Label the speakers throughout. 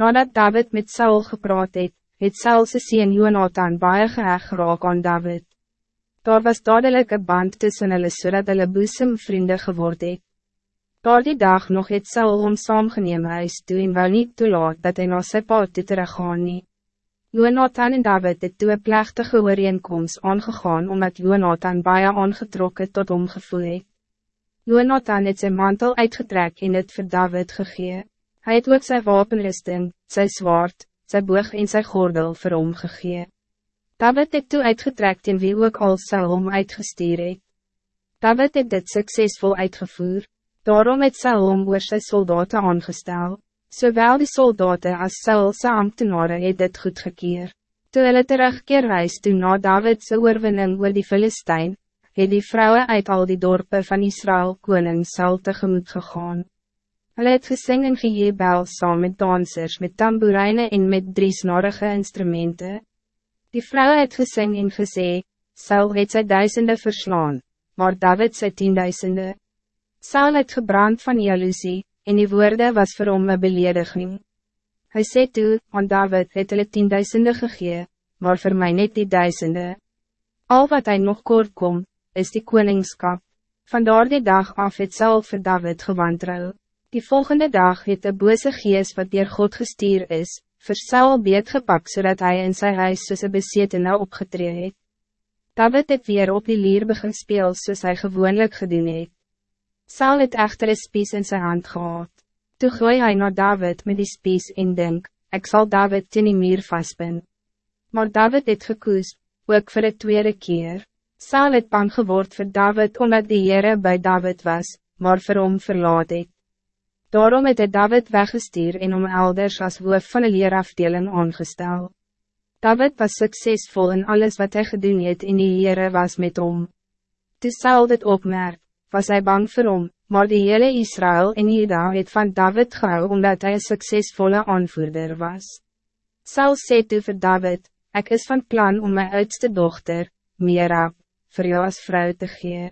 Speaker 1: Nadat David met Saul gepraat het, het Saul sy sien Jonathan baie geheg geraak aan David. Daar was dadelijk een band tussen hulle so hulle boesem vriende geword het. Daar die dag nog het Saul om saamgeneem huis toe en wou niet toelaat dat hy na sy pa toe teruggaan nie. Jonathan en David het toe een plechtige ooreenkomst aangegaan omdat Jonathan baie aangetrokken tot hom gevoel het. Jonathan het zijn mantel uitgetrek en het vir David gegee. Hij het ook sy wapenrusting, sy zwaard, sy boog en sy gordel vir hom gegee. David het toe uitgetrek en wie ook al sy hom uitgestuur het. David het dit succesvol uitgevoer, daarom het sy hom oor sy soldaten aangestel. Zowel die soldaten als Saul sy ambtenare het dit goedgekeer. Toe hulle terugkeer reis toe na Davidse oorwinning oor die Filistijn, het die vrouwen uit al die dorpen van Israël koning Saul tegemoet gegaan. Hulle het gesing en gejebel saam met dansers, met tamboerijnen en met drie snorige instrumenten. Die vrouwen het gesing en gesê, Saul het sy duisende verslaan, maar David sy tienduisende. Saul het gebrand van jaloezie, en die woorde was vir hom een belediging. Hy sê toe, aan David het hulle tienduisende gegee, maar voor mij net die duisende. Al wat hij nog kort kom, is die koningskap. Vandaar die dag af het Saul vir David gewantrouw. Die volgende dag het de bose gees wat dier God gestuur is, vir Saul beet gepak zodat hij in zijn huis soos een besetene opgetree het. David het weer op die lier begin speel soos hy gewoonlik gedoen het. Saul het echter een spies in zijn hand gehad. Toe gooi hy naar David met die spies en denk, ik zal David teen die muur vastbin. Maar David het gekoes, ook voor het tweede keer. Saul het bang geword voor David omdat die Heere bij David was, maar vir hom verlaat het. Daarom het hy David weggestuur en om elders als hoof van een leerafdeling aangestel. David was succesvol in alles wat hij gedoen het en die Heere was met hom. Toe Saul dit opmerk, was hij bang vir hom, maar die hele Israël en Juda het van David gehou omdat hij een succesvolle aanvoerder was. Saul sê toe vir David, ik is van plan om mijn oudste dochter, Merab, voor jou als vrouw te gee.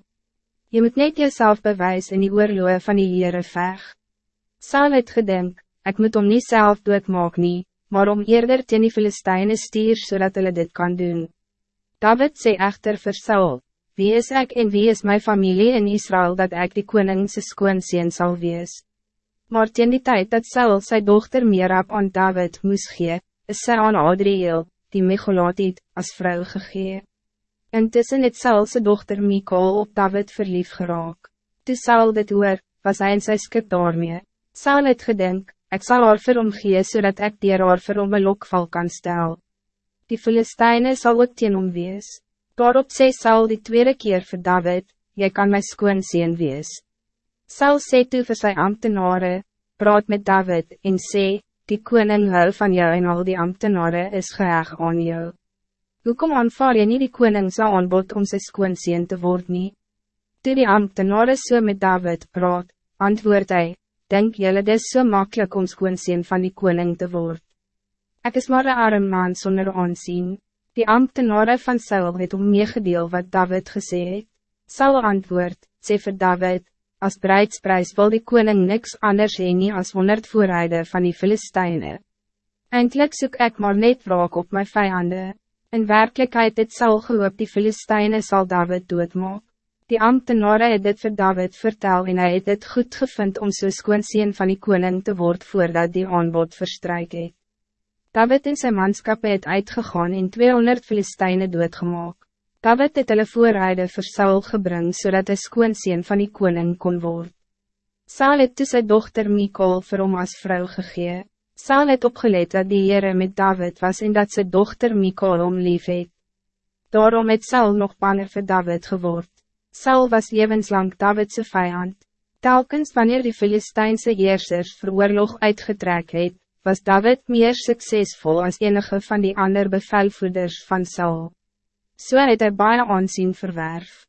Speaker 1: Je moet net jezelf bewijzen in die oorloge van die Heere veg. Saul het gedink, ik moet om niet zelf doodmaak nie, maar om eerder teen die Filisteine stier zodat hulle dit kan doen. David sê echter vir Saul, Wie is ik en wie is mijn familie in Israël dat ik die koningse skoonseen zal wees? Maar teen die tijd dat Saul zijn dochter Merab aan David moest gee, is sy aan Adriel, die Mecholatit, als vrouw gegee. Intussen het Saul zijn dochter Mikol op David verlief geraak. Toe Saul dit hoor, was hij in sy skip daarmee. Saul het gedink, ik zal haar vir hom gee, zodat ik die haar vir hom een lokval kan stel. Die Filisteine zal ook teen hom wees. Daarop sê Saul die tweede keer voor David, jy kan my skoonseen wees. Saul sê toe vir sy ambtenare, praat met David en sê, die koning hou van jou en al die ambtenare is geheig aan jou. Hoekom aanvaar jy nie die koning sy aanbod om sy skoonseen te word nie? Toe die ambtenare so met David praat, antwoord hy, denk jylle dis so makkelijk om skoonseen van die koning te word. Ik is maar een arm man zonder aanzien. Die ambtenare van Saul het om meegedeel wat David gesê het. Saul antwoord, sê vir David, als bruidsprijs wil die koning niks anders heen nie as honderd voorrijden van die Filisteine. Eindelijk zoek ik maar net wraak op mijn vijanden. In werkelijkheid het Saul geloop die Filisteine zal David doodmaak. Die ambtenare het dit vir David vertel en hij het het goed gevind om so skoonseen van die koning te worden voordat die aanbod verstrijk het. David en zijn manskap het uitgegaan en 200 Filisteine doodgemaak. David het hulle voorrijde vir Saul gebring zodat so hy skoonseen van die koning kon word. Saul het toe sy dochter Mikol vir hom as vrou gegee. Saul het opgelet dat die Heere met David was en dat zijn dochter Mikol om lief het. Daarom het Saul nog banger vir David geword. Saul was levenslang Davidse vijand. Telkens wanneer die Filistijnse heersers vir oorlog uitgetrek het, was David meer succesvol als enige van die andere bevelvoerders van Saul. So het hy baie aansien verwerf.